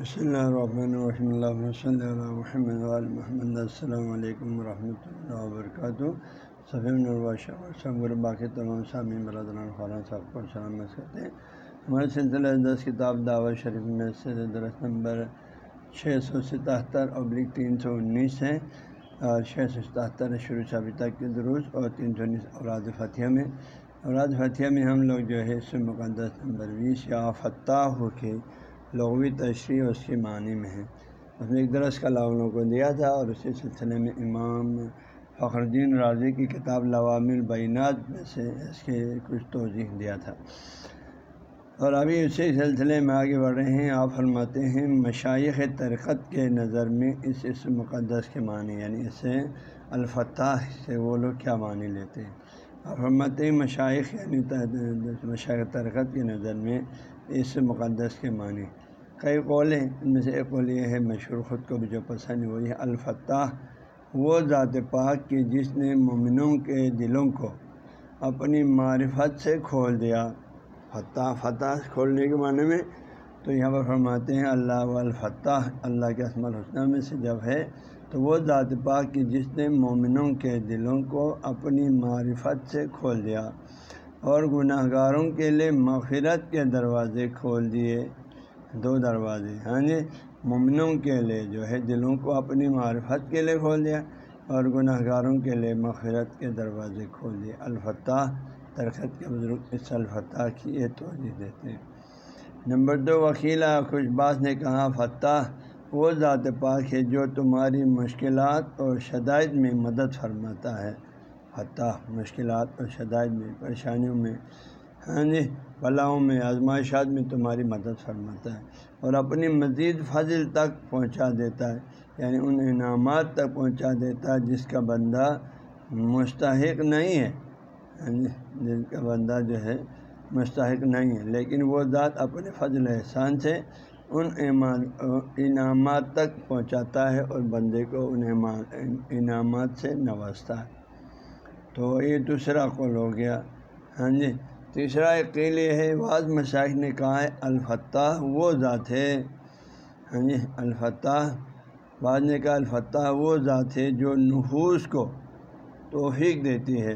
بسم اللہ الرحمن الرحیم اللہ صلی اللہ محمد محمد السلام علیکم ورحمۃ اللہ وبرکاتہ صفیم الباشہ باقی تمام سامعین برادران خوران صاحب کو سلامت کرتے ہیں ہمارے سلسلہ دس کتاب دعوت شریف میں سے درخت نمبر چھ سو ستہتر ابلک تین سو انیس ہے. اور چھ سو ستہتر شروع سے ابھی تک کے درست اور تین سو انیس اوراد فتح میں۔ اوراد فتح میں ہم لوگ جو ہے اس مقدس نمبر بیس یا فتح ہو کے لغوی تشریح اس کے معنی میں ہے۔ اس میں ایک درس کا لاولوں کو دیا تھا اور اسی سلسلے میں امام فخر الدین راضی کی کتاب لوام البینات میں سے اس کے کچھ توضیح دیا تھا۔ اور ابھی اسی سلسلے میں آگے بڑھ رہے ہیں، آپ فرماتے ہیں مشائق ترقت کے نظر میں اس اس مقدس کے معنی یعنی اس سے الفتح سے وہ لوگ کیا معنی لیتے ہیں؟ آپ فرماتے ہیں مشائق یعنی مشائق ترقت کے نظر میں اس مقدس کے معنی۔ کئی قول ہیں ان میں سے ایک قول یہ ہے مشہور خود کو بھی جو پسند ہے وہ یہ الفتح وہ ذات پاک کی جس نے مومنوں کے دلوں کو اپنی معرفت سے کھول دیا۔ فتح فتح کھولنے کے معنی میں تو یہاں پر فرماتے ہیں، اللہ والفتح اللہ کے اسم الحسنہ میں سے جب ہے تو وہ ذات پاک کی جس نے مومنوں کے دلوں کو اپنی معرفت سے کھول دیا اور گناہ گاروں کے لیے مغفرت کے دروازے کھول دیے۔ دو دروازے۔ ہاں جی ممنوں کے لیے جو ہے دلوں کو اپنی معرفت کے لیے کھول دیا اور گناہ گاروں کے لیے مغفرت کے دروازے کھول دیے۔ الفتح ترخت کے بزرگ اس الفتح کی یہ توجہ دیتے ہیں۔ نمبر دو وکیلا خوشباز نے کہا فتح وہ ذات پاک ہے جو تمہاری مشکلات اور شدائد میں مدد فرماتا ہے۔ فتح مشکلات اور شدائد میں، پریشانیوں میں ہاں جی بلاؤں میں، آزمائشات میں تمہاری مدد فرماتا ہے اور اپنی مزید فضل تک پہنچا دیتا ہے یعنی ان انعامات تک پہنچا دیتا ہے جس کا بندہ مستحق نہیں ہے۔ ہاں جی جس کا بندہ جو ہے مستحق نہیں ہے، لیکن وہ ذات اپنے فضل احسان سے ان انعامات تک پہنچاتا ہے اور بندے کو ان انعامات سے نوازتا ہے۔ تو یہ دوسرا قول ہو گیا۔ ہاں جی تیسرا عقیل یہ ہے، بعض مشاہد نے کہا ہے الفتح وہ ذات ہے۔ ہاں جی الفتح بعض نے کہا الفتح وہ ذات ہے جو نفوس کو توفیق دیتی ہے۔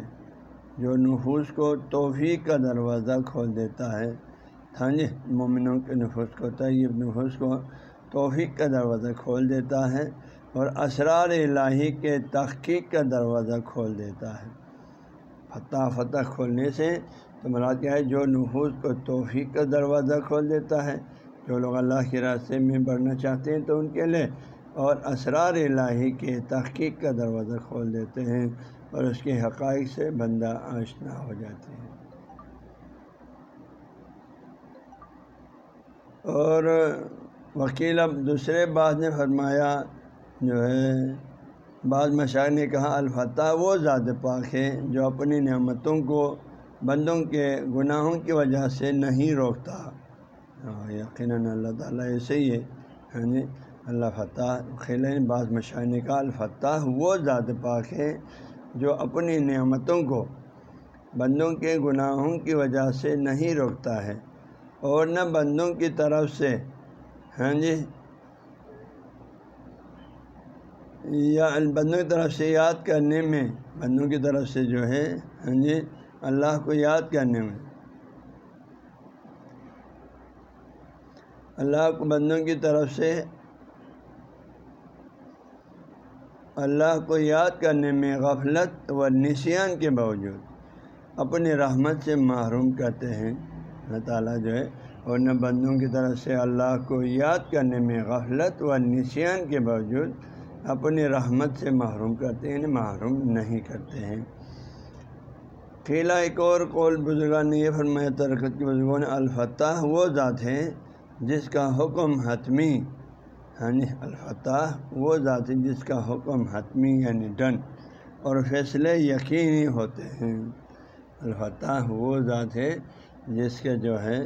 جو نفوس کو توفیق کا دروازہ کھول دیتا ہے۔ ہاں جی مومنوں کے نفوس کو، طیب نفوس کو توفیق کا دروازہ کھول دیتا ہے اور اسرار الہی کے تحقیق کا دروازہ کھول دیتا ہے۔ فتح فتح کھولنے سے تو مراد کیا ہے جو نحوس کو توفیق کا دروازہ کھول دیتا ہے۔ جو لوگ اللہ کے راستے میں بڑھنا چاہتے ہیں تو ان کے لیے اور اسرار الہی کے تحقیق کا دروازہ کھول دیتے ہیں اور اس کے حقائق سے بندہ آشنا ہو جاتے ہیں۔ اور وکیل اب دوسرے بات نے فرمایا، جو ہے، بعض مشاعر نے کہا، الفتح وہ ذات پاک ہے جو اپنی نعمتوں کو بندوں کے گناہوں کی وجہ سے نہیں روکتا۔ ہاں، یقیناً اللہ تعالیٰ ایسے ہی ہے۔ ہاں جی اللہ فتح خیل بعض مشاہنے کا الفتح وہ ذات پاک ہے جو اپنی نعمتوں کو بندوں کے گناہوں کی وجہ سے نہیں روکتا ہے۔ اور نہ بندوں کی طرف سے ہاں جی یا بندوں کی طرف سے یاد کرنے میں، بندوں کی طرف سے جو ہے ہاں جی اللہ کو یاد کرنے میں۔ اللہ کو بندوں کی طرف سے اللہ کو یاد کرنے میں غفلت و نشیان کے باوجود اپنی رحمت سے محروم کرتے ہیں۔ اللہ تعالیٰ جو ہے، اور نہ بندوں کی طرف سے اللہ کو یاد کرنے میں غفلت و نشیان کے باوجود اپنی رحمت سے محروم کرتے ہیں یعنی محروم نہیں کرتے ہیں۔ کھیلا ایک اور قول بزرگان نے یہ فرمایا ترکت کے بزرگوں نے الفتح وہ ذات ہے جس کا حکم حتمی یعنی الفتح وہ ذات ہے جس کا حکم حتمی یعنی ڈن اور فیصلے یقینی ہوتے ہیں۔ الفتح وہ ذات ہے جس کے جو ہے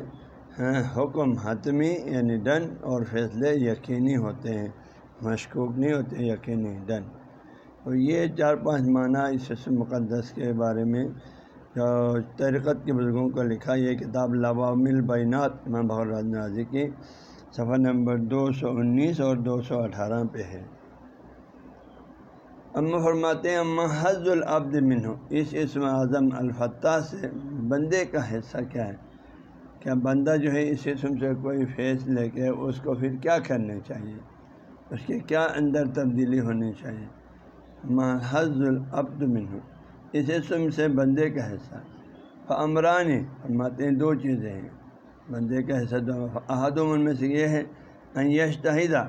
حکم حتمی یعنی ڈن اور فیصلے یقینی ہوتے ہیں۔ مشکوک نہیں ہوتے، یقینی ڈن۔ اور یہ چار پانچ معنی اس مقدس کے بارے میں ترقت کے بزرگوں کو لکھا یہ کتاب لوام البینات امام بخر نازی کی صفحہ نمبر دو سو انیس اور دو سو اٹھارہ پہ ہے۔ اما فرماتے ہیں اما حض العبد منہ۔ اس اسم اعظم الفتح سے بندے کا حصہ کیا ہے؟ کیا بندہ جو ہے اس اسم سے کوئی فیس لے کے اس کو پھر کیا کرنا چاہیے؟ اس کے کیا اندر تبدیلی ہونی چاہیے؟ محض العبد منہ۔ اس اسم سے بندے کا حصہ۔ فمران فرماتے ہیں دو چیزیں ہیں۔ بندے کا حصہ دو احدم میں سے یہ ہے یشتحدہ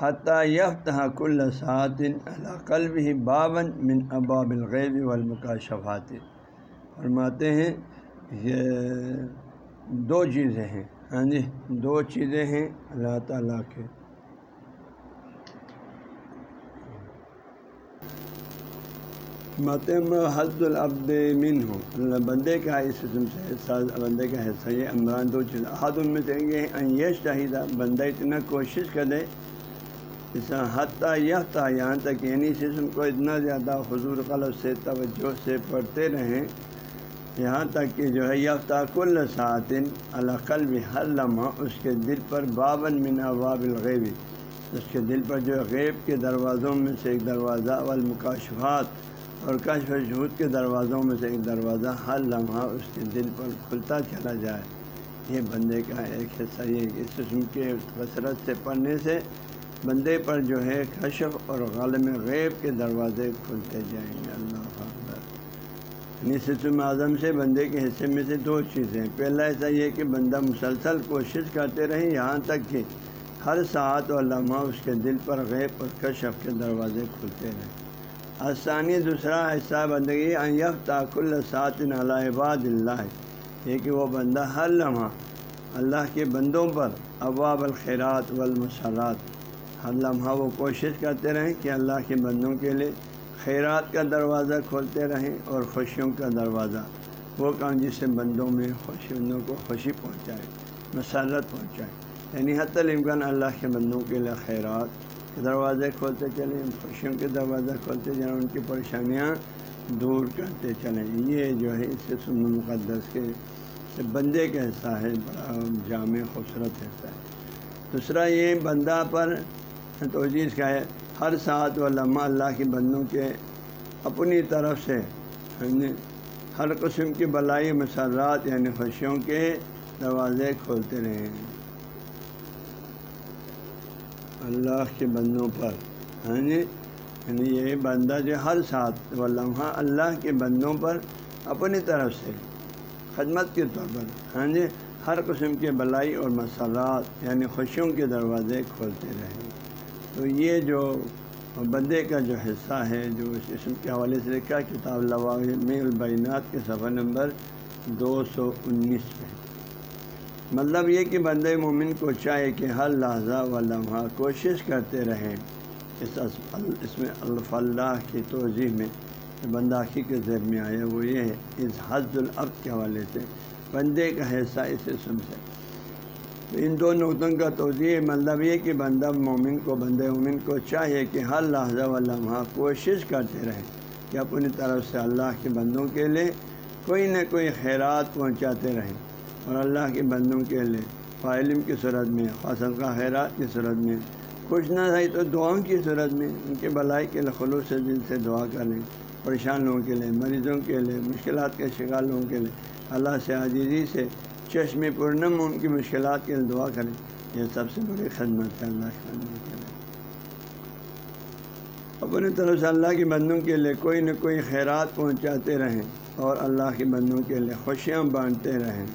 حتیٰ یفتح کل ساطن قلب ہی باون من اباب الغیب والمکاشفات۔ فرماتے ہیں، یہ دو چیزیں ہیں۔ ہاں جی دو چیزیں ہیں اللہ تعالیٰ کے۔ متم حد العبد من ہو اللہ بندے کا اس قسم سے حصہ، بندے کا حصہ یہ عمران دو چیز۔ حد ان میں دیں گے یش چاہیدہ بندہ اتنا کوشش کرے اس حتیٰ یہ تھا یہاں تک یعنی جسم کو اتنا زیادہ حضور قلب سے، توجہ سے پڑھتے رہیں۔ یہاں تک کہ جو ہے یافتہ کل ساطن القلب ہر لمحہ اس کے دل پر باون من اباب الغیبی اس کے دل پر جو غیب کے دروازوں میں سے ایک دروازہ، والمکاشفات۔ اور کشف شہود کے دروازوں میں سے ایک دروازہ ہر لمحہ اس کے دل پر کھلتا چلا جائے۔ یہ بندے کا ایک حصہ، یہ اس قسم کے کثرت سے پڑھنے سے بندے پر جو ہے کشف اور غالم غیب کے دروازے کھلتے جائیں گے۔ اللہ یعنی سسم اعظم سے بندے کے حصے میں سے دو چیزیں۔ پہلا ایسا یہ کہ بندہ مسلسل کوشش کرتے رہیں یہاں تک کہ ہر ساتھ و لمحہ اس کے دل پر غیب اور کشف کے دروازے کھلتے رہیں آسانی دوسرا حصہ بندگی ایف تاکل سات عباد اللہ، یہ کہ وہ بندہ ہر لمحہ اللہ کے بندوں پر ابواب الخیرات والمسالات ہر لمحہ وہ کوشش کرتے رہیں کہ اللہ کے بندوں کے لیے خیرات کا دروازہ کھولتے رہیں اور خوشیوں کا دروازہ، وہ کام جس سے بندوں میں خوشی، بندوں کو خوشی پہنچائے، مسرت پہنچائے۔ یعنی حت الامکان اللہ کے بندوں کے لیے خیرات کے دروازے کھولتے چلیں خوشیوں کے دروازہ کھولتے جائیں، ان کی پریشانیاں دور کرتے چلیں۔ یہ جو ہے، اس سے سن مقدس کے بندے کا حصہ ہے، بڑا جامع خوبصورت حصہ ہے۔ دوسرا، یہ بندہ پر توجہ اس کا ہے، ہر ساتھ و لمحہ اللہ کے بندوں کے اپنی طرف سے یعنی ہر قسم کی بلائی، مسرات یعنی خوشیوں کے دروازے کھولتے رہیں۔ اللہ کے بندوں پر۔ ہاں جی؟ یعنی یہ بندہ جو ہر ساتھ و لمحہ اللہ کے بندوں پر اپنی طرف سے خدمت کے طور پر ہاں جی؟ ہر قسم کے بلائی اور مسالات یعنی خوشیوں کے دروازے کھولتے رہیں تو یہ جو بندے کا جو حصہ ہے، جو اس اسم کے حوالے سے لکھا کتاب میں البینات کے صفحہ نمبر دو سو انیس میں۔ مطلب یہ کہ بندے مومن کو چاہے کہ ہر لحظہ و لمحہ کوشش کرتے رہیں، اس اس میں الف اللہ کی توضیح میں بندہ کی کے ذہن میں آیا، وہ یہ ہے، اس حض العب کے حوالے سے بندے کا حصہ اس اسم سے۔ ان دو نقطوں کا توضیع مطلب یہ کہ بندہ مومن کو، بندے مومن کو چاہیے کہ ہر لحظہ و لمحہ کوشش کرتے رہیں کہ اپنی طرف سے اللہ کے بندوں کے لیے کوئی نہ کوئی خیرات پہنچاتے رہیں۔ اور اللہ کے بندوں کے لیے فعلم کی صورت میں فصل کا خیرات کی صورت میں۔ کچھ نہ رہی تو دعاؤں کی صورت میں۔ ان کے بلائی کے لیے خلوص سے دل سے دعا کریں۔ پریشان لوگوں کے لیے، مریضوں کے لیے، مشکلات کے شکار لوگوں کے لیے۔ اللہ سے عزیزی سے چشم پورنم ان کی مشکلات کے لیے دعا کریں۔ یہ سب سے بڑی خدمت ہے اللہ کے بندوں کے لیے۔ اپنی طرف سے اللہ کے بندوں کے لیے کوئی نہ کوئی خیرات پہنچاتے رہیں اور اللہ کے بندوں کے لیے خوشیاں بانٹتے رہیں۔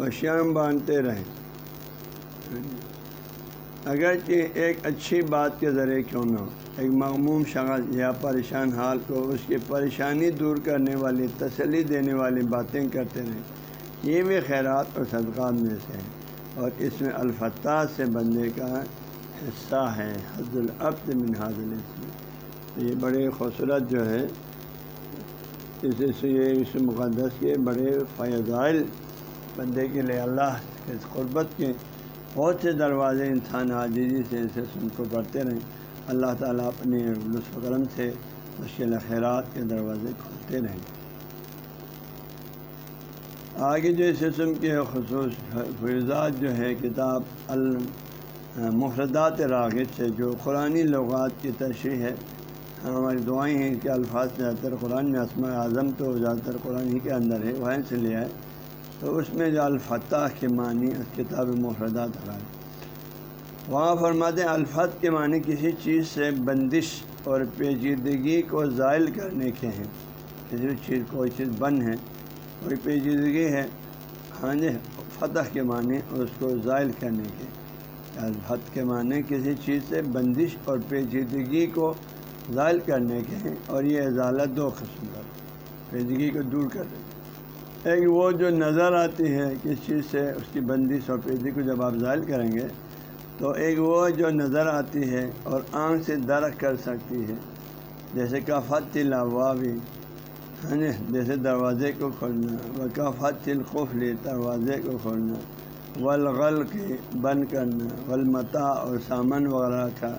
خوشیاں بانٹتے رہیں۔ اگرچہ ایک اچھی بات کے ذریعے کیوں نہ ہو، ایک معموم شخص یا پریشان حال کو اس کی پریشانی دور کرنے والی، تسلی دینے والی باتیں کرتے رہیں، یہ بھی خیرات اور صدقات میں سے ہے اور اس میں الفتح سے بندے کا حصہ ہے حض العبد من حاضل یہ بڑے خوبصورت جو ہے، اس یہ اس مقدس کے بڑے فیضائل بندے کے لیے اللہ کے قربت کے بہت سے دروازے انسان عاجزی سے اسے سن کو پڑھتے رہیں۔ اللہ تعالیٰ اپنے لطف کرم سے اس کے خیرات کے دروازے کھلتے رہیں۔ آگے جو اس قسم کے خصوص فیضات جو ہے کتاب المفردات راغب سے، جو قرآن لغات کی تشریح ہے ہماری دعائیں ہیں کہ الفاظ زیادہ تر قرآن میں، اسماء اعظم تو زیادہ تر قرآن ہی کے اندر ہے، وہیں سے لیا ہے تو اس میں جو الفتح کے معنی کتاب مفردات راغب وہاں فرماتے ہیں الفت کے معنی کسی چیز سے بندش اور پیچیدگی کو زائل کرنے کے ہیں۔ کسی چیز کوئی چیز بند ہے کوئی پیچیدگی ہے ہاں جی فتح کے معنی اس کو زائل کرنے کے۔ حد کے معنی کسی چیز سے بندش اور پیچیدگی کو زائل کرنے کے ہیں اور یہ ازالت دو قسم کا پیچیدگی کو دور کر ایک وہ جو نظر آتی ہے کس چیز سے اس کی بندش اور کو جب آپ زائل کریں گے، تو ایک وہ جو نظر آتی ہے اور آنکھ سے درخت کر سکتی ہے، جیسے کہ فتح بھی ہاں جی جیسے دروازے کو کھولنا وقافت القفل دروازے کو کھولنا ولغل کے بند کرنا ولمتا اور سامان وغیرہ کا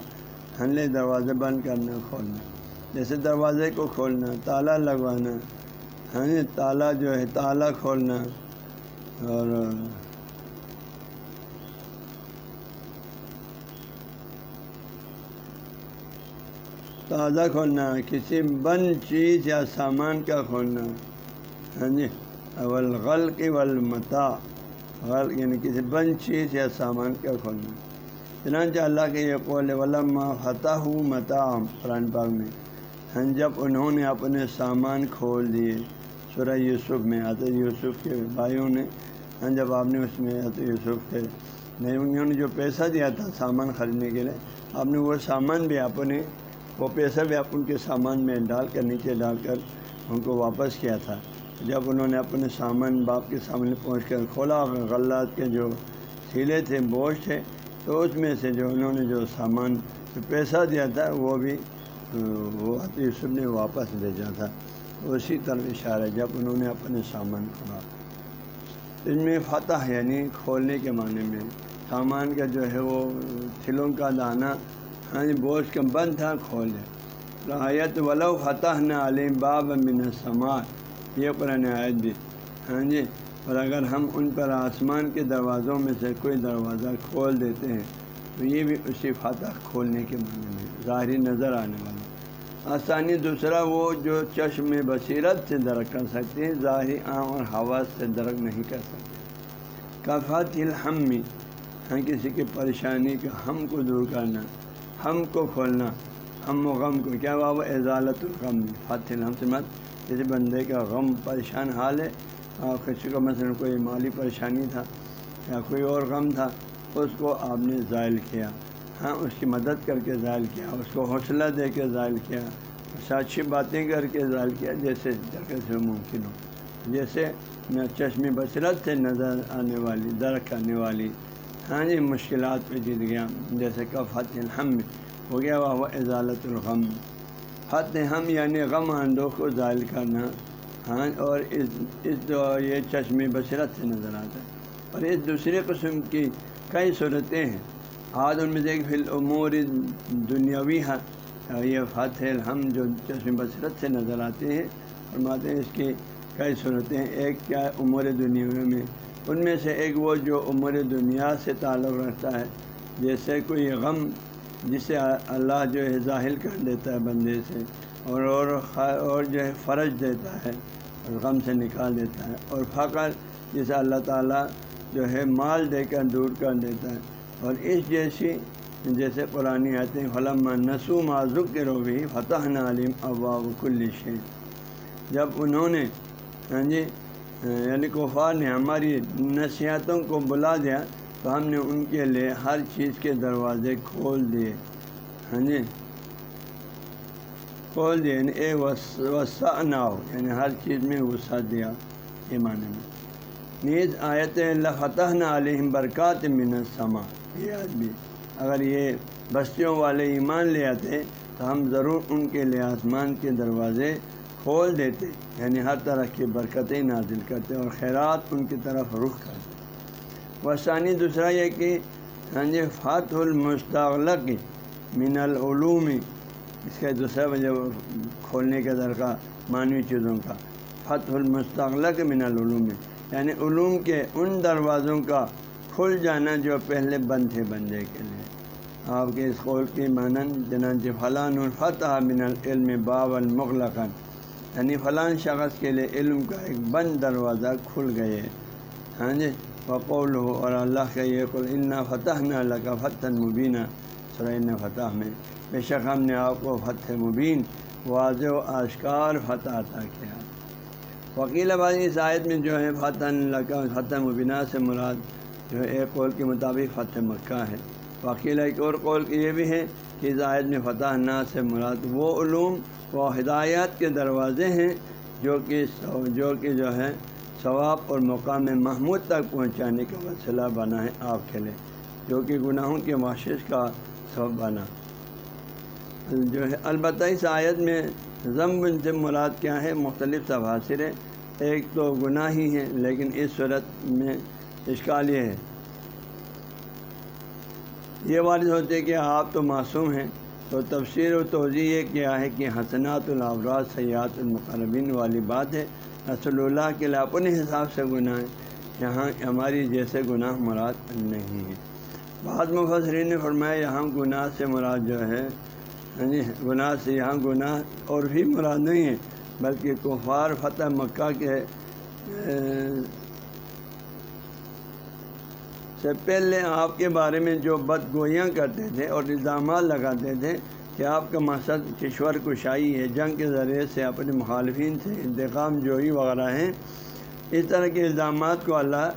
ہنلے دروازے بند کرنا، کھولنا۔ جیسے دروازے کو کھولنا، تالا لگوانا ہاں جی تالا جو ہے، تالا کھولنا۔ اور تازہ کھولنا، کسی بند چیز یا سامان کا کھولنا۔ ہاں جی اول غل کی یعنی کسی بند چیز یا سامان کا کھولنا۔ چنانچہ اللہ کے یہ قول ولما فتح ہوں متا قرآن پاک میں۔ ہاں جب انہوں نے اپنے سامان کھول دیے۔ سورہ یوسف میں حضرت یوسف کے بھائیوں نے ہاں، جب آپ نے اس میں حضرت یوسف کے نہیں انہوں نے جو پیسہ دیا تھا سامان خریدنے کے لیے، آپ نے وہ سامان بھی اپنے وہ پیسہ بھی آپ ان کے سامان میں ڈال کر، نیچے ڈال کر ان کو واپس کیا تھا۔ جب انہوں نے اپنے سامان باپ کے سامنے پہنچ کر کھولا، غلات کے جو سیلے تھے، بوجھ تھے، تو اس میں سے جو انہوں نے جو سامان پیسہ دیا تھا، وہ بھی، وہ یوسف نے واپس بھیجا تھا۔ اسی طرح اشارہ جب انہوں نے اپنے سامان کھولا۔ ان میں فتح یعنی کھولنے کے معنی میں سامان کا جو ہے وہ تھلوں کا دانہ ہاں جی بوجھ کے بند تھا کھول ہے آیت ولو فتح نہ علیم باب من سماعت یہ قرآن آیت بھی۔ ہاں جی اور اگر ہم ان پر آسمان کے دروازوں میں سے کوئی دروازہ کھول دیتے ہیں، تو یہ بھی اسی فتح کھولنے کے معنی میں ظاہری نظر آنے والا۔ آسانی دوسرا وہ جو چشم بصیرت سے درک کر سکتے ہیں، ظاہری آم اور ہوا سے درک نہیں کر سکتے۔ کفات الحم ہاں کسی کی پریشانی کے ہم کو دور کرنا، ہم کو کھولنا، ہم و غم کو۔ کیا بابا؟ اضالت الغم۔ فتح ہم سے مت کسی بندے کا غم پریشان حال ہے اور کسی کو مثلاً کوئی مالی پریشانی تھا یا کوئی اور غم تھا، اس کو آپ نے ظائل کیا۔ ہاں اس کی مدد کر کے ظائل کیا، اس کو حوصلہ دے کے ظائل کیا اس اچھی باتیں کر کے ظائل کیا، جیسے سے ممکن ہو۔ جیسے چشمی بصرت سے نظر آنے والی، درخت کرنے والی ہاں جی مشکلات پہ جیت گیا۔ جیسے کہ فتح الحم ہو گیا، وہ اضالت الغم۔ فتح ہم یعنی غم اندوں کو ظائل کرنا ہاں اور اس اس یہ چشمی بصیرت سے نظر آتا ہے۔ اور اس دوسرے قسم کی کئی صورتیں ہیں۔ آج ان میں سے ایک فی دنیاوی ہے یہ فتح الحم جو چشم بصیرت سے نظر آتے ہیں اور ہیں اس کی کئی صورتیں، ایک کیا عمور دنیاوی میں؟ ان میں سے ایک وہ جو عمر دنیا سے تعلق رکھتا ہے، جیسے کوئی غم جسے اللہ جو ہے ظاہر کر دیتا ہے بندے سے، اور اور اور جو ہے فرض دیتا ہے، اور غم سے نکال دیتا ہے، اور فقر جسے اللہ تعالیٰ جو ہے مال دے کر دور کر دیتا ہے۔ اور اس جیسی جیسے قرآن آتے ہیں فلم نسو معذک کے رو بھی فتح نعلیم اباب کل جب انہوں نے ہاں جی یعنی کفار نے ہماری نصیحتوں کو بلا دیا، تو ہم نے ان کے لیے ہر چیز کے دروازے کھول دیے۔ ہاں جی کھول دیے یعنی اے وسا نہ ہو یعنی ہر چیز میں غصہ دیا یہ معنی میں۔ نیز آیت اللہ فتح نہ علیہم برکات من سما یہ آدمی اگر یہ بستیوں والے ایمان لے آتے تو ہم ضرور ان کے لیے آسمان کے دروازے کھول دیتے یعنی ہر طرح کی برکتیں نازل کرتے اور خیرات ان کی طرف رخ کرتے۔ وسانی دوسرا یہ کہ ہاں جی فاتح المستغلق من العلوم، اس کا دوسرا وجہ کھولنے کا درکار معنوی چیزوں کا۔ فتح المستقلق من العلوم یعنی علوم کے ان دروازوں کا کھل جانا جو پہلے بند تھے بندے کے لیے۔ آپ کے اس قول کی مانن جنانچہ فلاں الفتح من العلم باب المغلقن یعنی فلاں شخص کے لیے علم کا ایک بند دروازہ کھل گئے۔ ہاں جی؟ وقول ہو اور اللہ کا یہ قل انا فتح نہ اللہ کا فتح مبینہ سرین فتح میں۔ بے شک ہم نے آپ کو فتح مبین، واضح و آشکار فتح عطا کیا۔ وکیل آبادی اس آیت میں جو ہے فتح اللہ کا فتح مبینہ سے مراد جو ہے ایک قول کے مطابق فتح مکہ ہے۔ وکیل ایک اور قول یہ بھی ہے کہ اس آیت میں فتح نہ سے مراد وہ علوم و ہدایات کے دروازے ہیں جو کہ جو کہ جو ہے ثواب اور مقام محمود تک پہنچانے کا وسیلہ بنا ہے آپ کے لیے، جو کہ گناہوں کے معاشرے کا سبب بنا۔ جو ہے البتہ اس آیت میں ضم سے مراد کیا ہے؟ مختلف تباثر ہے ایک تو گناہ ہی ہے لیکن اس صورت میں اشکال یہ ہے یہ والد ہوتے کہ آپ تو معصوم ہیں۔ تو تفسیر و توضیع یہ کیا ہے کہ حسنات الابراز سیاحت المقربین والی بات ہے۔ رسول اللہ کے لیے اپنے حساب سے گناہ ہے یہاں ہماری جیسے گناہ مراد نہیں ہے بعض مفسرین نے فرمایا یہاں گناہ سے مراد جو ہے ہاں جی، گناہ سے یہاں گناہ اور بھی مراد نہیں ہے بلکہ کفار فتح مکہ کے سے پہلے آپ کے بارے میں جو بد گوئیاں کرتے تھے اور الزامات لگاتے تھے کہ آپ کا مقصد کشور کشائی ہے، جنگ کے ذریعے سے اپنے مخالفین سے انتقام جوئی وغیرہ ہیں۔ اس طرح کے الزامات کو اللہ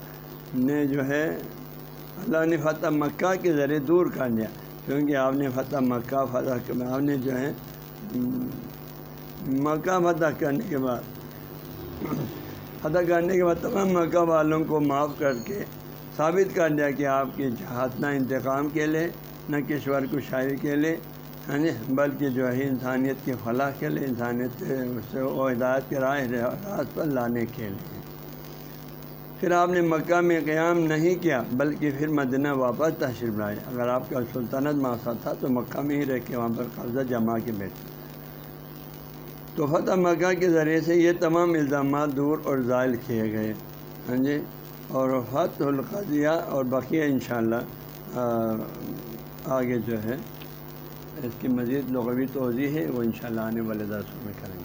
نے جو ہے، اللہ نے فتح مکہ کے ذریعے دور کر دیا۔ کیونکہ آپ نے فتح مکہ فتح آپ نے جو ہے، مکہ فتح کرنے کے بعد، فتح کرنے کے بعد تمام مکہ والوں کو معاف کر کے ثابت کر دیا کہ آپ کی جہاد نہ انتقام کے لیے نہ کشور کو شاعری کے لیے ہاں جی بلکہ جو ہے انسانیت کی فلاح کے لیے انسانیت سے و ہدایت کے رائے راز پر لانے کے لیے پھر آپ نے مکہ میں قیام نہیں کیا، بلکہ پھر مدینہ واپس تشریف لائے۔ اگر آپ کا سلطنت مقصد تھا تو مکہ میں ہی رہ کے وہاں پر قبضہ جما کے بیٹھے۔ تو فتح مکہ کے ذریعے سے یہ تمام الزامات دور اور زائل کیے گئے۔ ہاں جی؟ اور فتح القضیہ اور بقیہ انشاءاللہ آگے جو ہے، اس کی مزید لغوی توضیع ہے، وہ انشاءاللہ آنے والے درسوں میں کریں گے۔